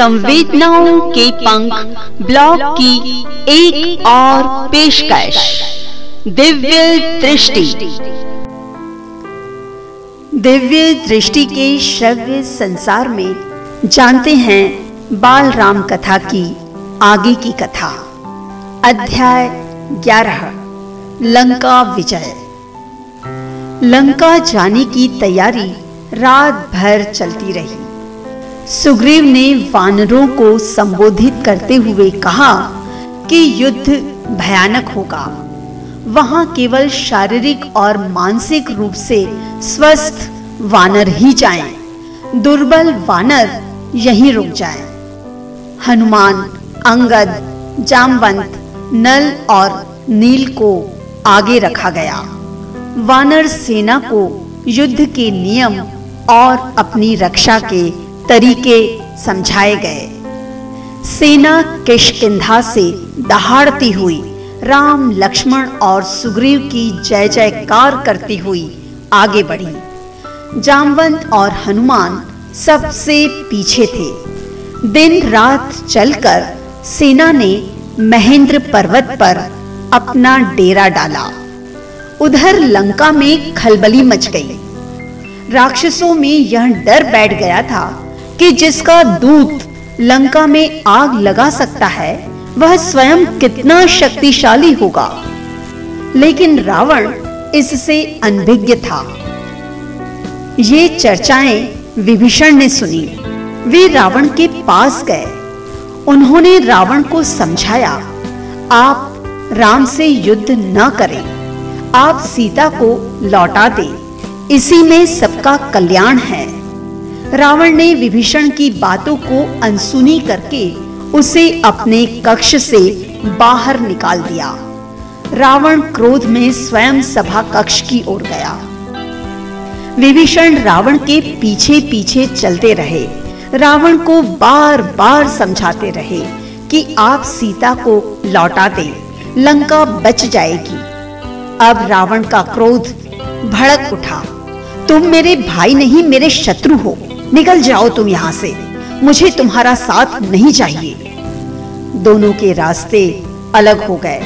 संवेदनाओं के पंख ब्लॉग की एक और पेशकश। दिव्य दृष्टि। दिव्य दृष्टि के श्रव्य संसार में जानते हैं बाल राम कथा की आगे की कथा। अध्याय ग्यारह, लंका विजय। लंका जाने की तैयारी रात भर चलती रही। सुग्रीव ने वानरों को संबोधित करते हुए कहा कि युद्ध भयानक होगा। वहाँ केवल शारीरिक और मानसिक रूप से स्वस्थ वानर ही जाएँ, दुर्बल वानर यहीं रुक जाएँ। हनुमान अंगद जामवंत नल और नील को आगे रखा गया। वानर सेना को युद्ध के नियम और अपनी रक्षा के तरीके समझाए गए। सेना किशकिंधा से दहाड़ती हुई राम, लक्ष्मण और सुग्रीव की जय जयकार करती हुई आगे बढ़ी। जामवंत और हनुमान सबसे पीछे थे। दिन रात चलकर सेना ने महेंद्र पर्वत पर अपना डेरा डाला। उधर लंका में खलबली मच गई। राक्षसों में यह डर बैठ गया था कि जिसका दूत लंका में आग लगा सकता है, वह स्वयं कितना शक्तिशाली होगा। लेकिन रावण इससे अनभिज्ञ था। ये चर्चाएँ विभीषण ने सुनी। वे रावण के पास गए। उन्होंने रावण को समझाया, आप राम से युद्ध न करें। आप सीता को लौटा दें। इसी में सबका कल्याण है। रावण ने विभीषण की बातों को अनसुनी करके उसे अपने कक्ष से बाहर निकाल दिया। रावण क्रोध में स्वयं सभा कक्ष की ओर गया। विभीषण रावण के पीछे पीछे चलते रहे। रावण को बार बार समझाते रहे कि आप सीता को लौटा दें, लंका बच जाएगी। अब रावण का क्रोध भड़क उठा। तुम मेरे भाई नहीं, मेरे शत्रु हो। निकल जाओ तुम यहाँ से। मुझे तुम्हारा साथ नहीं चाहिए। दोनों के रास्ते अलग हो गए।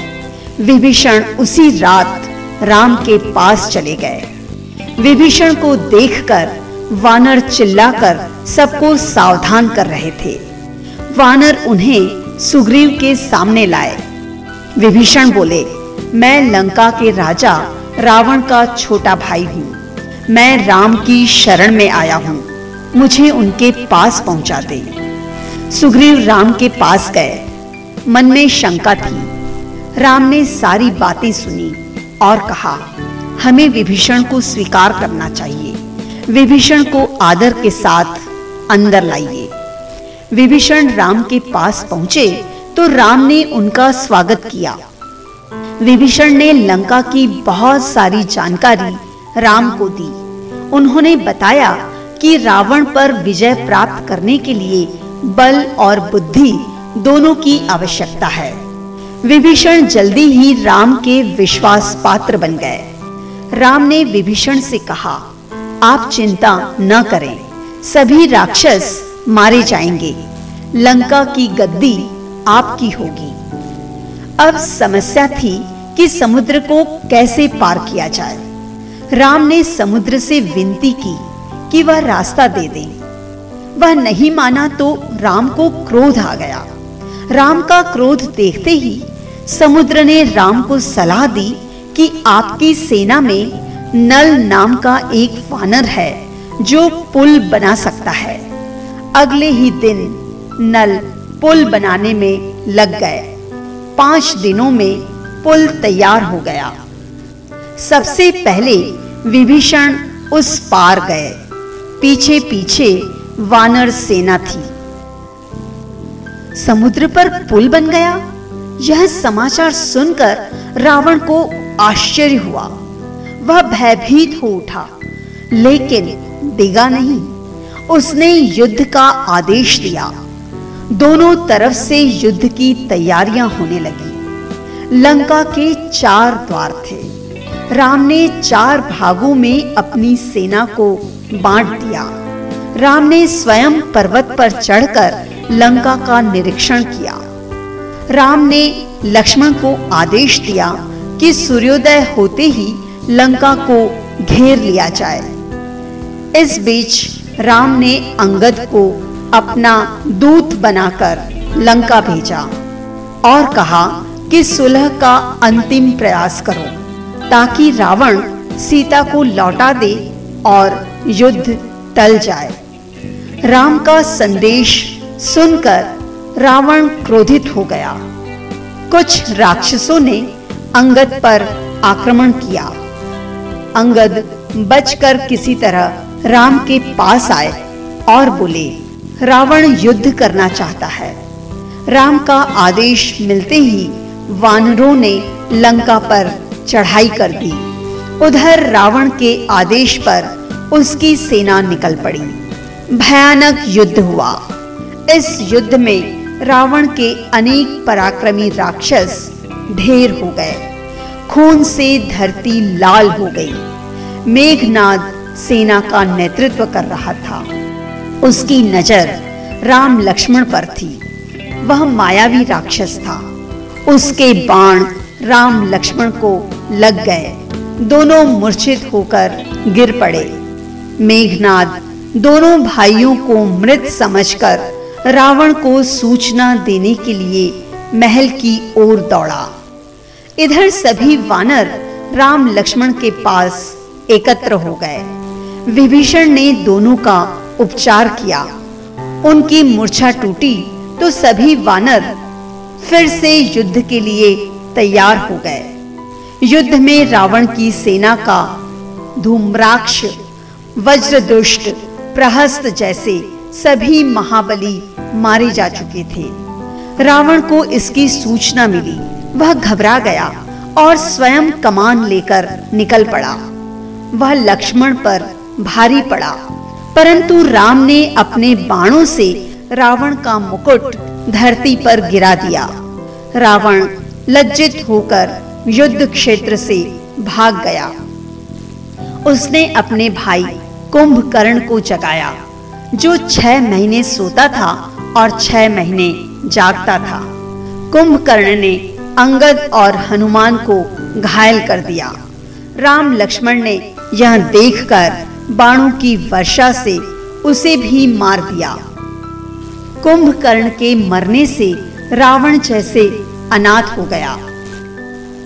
विभीषण उसी रात राम के पास चले गए। विभीषण को देखकर वानर चिल्लाकर सबको सावधान कर रहे थे। वानर उन्हें सुग्रीव के सामने लाए। विभीषण बोले, मैं लंका के राजा रावण का छोटा भाई हूँ। मैं राम की शरण में आया हूँ। मुझे उनके पास पहुँचा दे। सुग्रीव राम के पास गए। मन में शंका थी। राम ने सारी बातें सुनी और कहा, हमें विभीषण को स्वीकार करना चाहिए। विभीषण को आदर के साथ अंदर लाइए। विभीषण राम के पास पहुँचे तो राम ने उनका स्वागत किया। विभीषण ने लंका की बहुत सारी जानकारी राम को दी। उन्होंने बताया कि रावण पर विजय प्राप्त करने के लिए बल और बुद्धि दोनों की आवश्यकता है। विभीषण जल्दी ही राम के विश्वास पात्र बन गए। राम ने विभीषण से कहा, आप चिंता न करें, सभी राक्षस मारे जाएँगे। लंका की गद्दी आपकी होगी। अब समस्या थी कि समुद्र को कैसे पार किया जाए। राम ने समुद्र से विनती की कि वह रास्ता दे दे। वह नहीं माना तो राम को क्रोध आ गया। राम का क्रोध देखते ही समुद्र ने राम को सलाह दी कि आपकी सेना में नल नाम का एक वानर है जो पुल बना सकता है। अगले ही दिन नल पुल बनाने में लग गए। पाँच दिनों में पुल तैयार हो गया। सबसे पहले विभीषण उस पार गए। पीछे पीछे वानर सेना थी। समुद्र पर पुल बन गया। यह समाचार सुनकर रावण को आश्चर्य हुआ। वह भयभीत हो उठा, लेकिन दिगा नहीं। उसने युद्ध का आदेश दिया। दोनों तरफ़ से युद्ध की तैयारियाँ होने लगी। लंका के चार द्वार थे। राम ने चार भागों में अपनी सेना को बांट दिया। राम ने स्वयं पर्वत पर चढ़कर लंका का निरीक्षण किया। राम ने लक्ष्मण को आदेश दिया कि सूर्योदय होते ही लंका को घेर लिया जाए। इस बीच राम ने अंगद को अपना दूत बनाकर लंका भेजा और कहा कि सुलह का अंतिम प्रयास करो। ताकि रावण सीता को लौटा दे और युद्ध टल जाए। राम का संदेश सुनकर रावण क्रोधित हो गया। कुछ राक्षसों ने अंगद पर आक्रमण किया। अंगद बचकर किसी तरह राम के पास आए और बोले, रावण युद्ध करना चाहता है। राम का आदेश मिलते ही वानरों ने लंका पर चढ़ाई कर दी। उधर रावण के आदेश पर उसकी सेना निकल पड़ी। भयानक युद्ध हुआ। इस युद्ध में रावण के अनेक पराक्रमी राक्षस ढेर हो गए। खून से धरती लाल हो गई। मेघनाद सेना का नेतृत्व कर रहा था। उसकी नज़र राम लक्ष्मण पर थी। वह मायावी राक्षस था। उसके बाण राम लक्ष्मण को लग गए। दोनों मूर्छित होकर गिर पड़े। मेघनाद, दोनों भाइयों को मृत समझकर रावण को सूचना देने के लिए महल की ओर दौड़ा। इधर सभी वानर राम लक्ष्मण के पास एकत्र हो गए। विभीषण ने दोनों का उपचार किया। उनकी मूर्छा टूटी तो सभी वानर फिर से युद्ध के लिए तैयार हो गए। युद्ध में रावण की सेना का धूम्राक्ष, वज्रदुष्ट, प्रहस्त जैसे सभी महाबली मारे जा चुके थे। रावण को इसकी सूचना मिली। वह घबरा गया और स्वयं कमान लेकर निकल पड़ा। वह लक्ष्मण पर भारी पड़ा। परंतु राम ने अपने बाणों से रावण का मुकुट धरती पर गिरा दिया। रावण लज्जित होकर युद्ध क्षेत्र से भाग गया। उसने अपने भाई कुंभकर्ण को जगाया, जो छह महीने सोता था और छह महीने जागता था। कुंभकर्ण ने अंगद और हनुमान को घायल कर दिया। राम लक्ष्मण ने यह देखकर बाणों की वर्षा से उसे भी मार दिया। कुंभकर्ण के मरने से रावण जैसे अनाथ हो गया।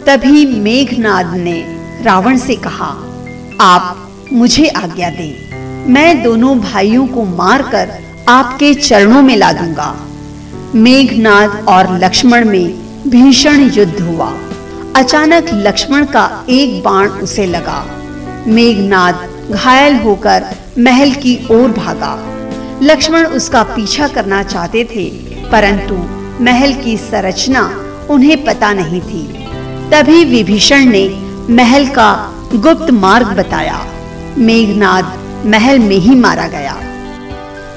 तभी मेघनाद ने रावण से कहा, आप मुझे आज्ञा दें। मैं दोनों भाइयों को मारकर आपके चरणों में ला दूँगा मेघनाद और लक्ष्मण में भीषण युद्ध हुआ। अचानक लक्ष्मण का एक बाण उसे लगा। मेघनाद घायल होकर महल की ओर भागा। लक्ष्मण उसका पीछा करना चाहते थे, परंतु महल की संरचना उन्हें पता नहीं थी। तभी विभीषण ने महल का गुप्त मार्ग बताया। मेघनाद महल में ही मारा गया।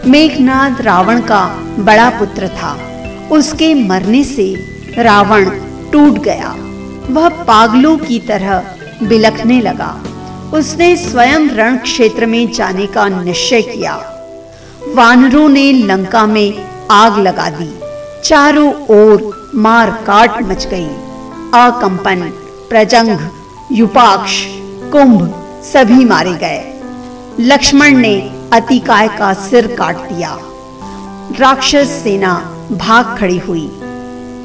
मेघनाद रावण का बड़ा पुत्र था। उसके मरने से रावण टूट गया। वह पागलों की तरह बिलखने लगा। उसने स्वयं रण क्षेत्र में जाने का निश्चय किया। वानरों ने लंका में आग लगा दी। चारों ओर मार काट मच गई। अकंपन, प्रजंग, युपाक्ष, कुंभ सभी मारे गए। लक्ष्मण ने अतिकाय का सिर काट दिया। राक्षस सेना भाग खड़ी हुई।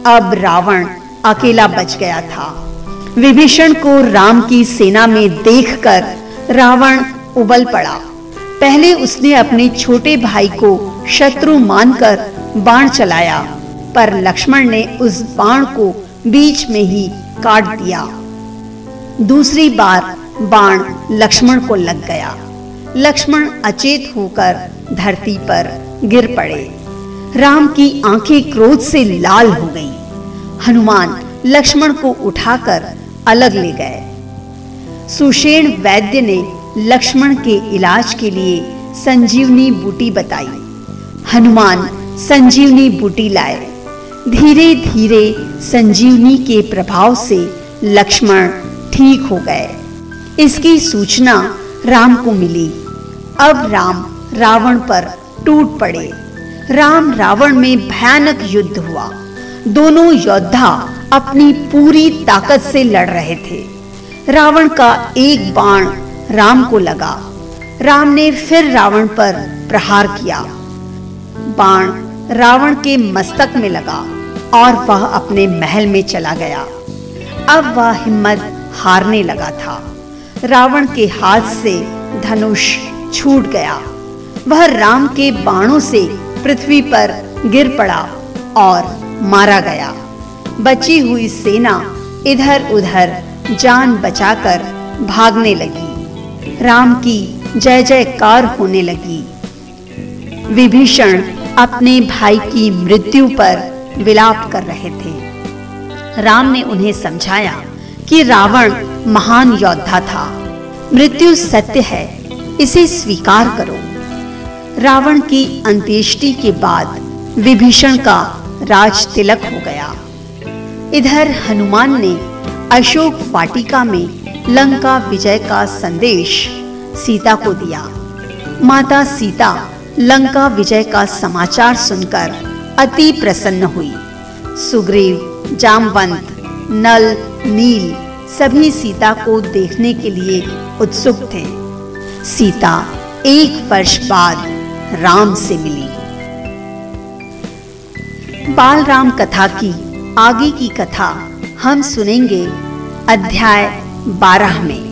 अब रावण अकेला बच गया था। विभीषण को राम की सेना में देखकर रावण उबल पड़ा। पहले उसने अपने छोटे भाई को शत्रु मानकर बाण चलाया, पर लक्ष्मण ने उस बाण को बीच में ही काट दिया। दूसरी बार बाण लक्ष्मण को लग गया। लक्ष्मण अचेत होकर धरती पर गिर पड़े। राम की आँखें क्रोध से लाल हो गईं। हनुमान लक्ष्मण को उठाकर अलग ले गए। सुषेण वैद्य ने लक्ष्मण के इलाज के लिए संजीवनी बूटी बताई। हनुमान संजीवनी बूटी लाए। धीरे धीरे संजीवनी के प्रभाव से लक्ष्मण ठीक हो गए। इसकी सूचना राम को मिली। अब राम रावण पर टूट पड़े। राम रावण में भयानक युद्ध हुआ। दोनों योद्धा अपनी पूरी ताकत से लड़ रहे थे। रावण का एक बाण राम को लगा। राम ने फिर रावण पर प्रहार किया। बाण रावण के मस्तक में लगा। और वह अपने महल में चला गया। अब वह हिम्मत हारने लगा था। रावण के हाथ से धनुष छूट गया। वह राम के बाणों से पृथ्वी पर गिर पड़ा और मारा गया। बची हुई सेना इधर उधर जान बचाकर भागने लगी। राम की जय जयकार होने लगी। विभीषण अपने भाई की मृत्यु पर विलाप कर रहे थे। राम ने उन्हें समझाया कि रावण महान योद्धा था। मृत्यु सत्य है, इसे स्वीकार करो। रावण की अंत्येष्टि के बाद विभीषण का राज तिलक हो गया। इधर हनुमान ने अशोक वाटिका में लंका विजय का संदेश सीता को दिया। माता सीता लंका विजय का समाचार सुनकर अति प्रसन्न हुई। सुग्रीव, जामवंत, नल, नील, सभी सीता को देखने के लिए उत्सुक थे। सीता एक वर्ष बाद राम से मिली। बाल राम कथा की आगे की कथा हम सुनेंगे अध्याय बारह में।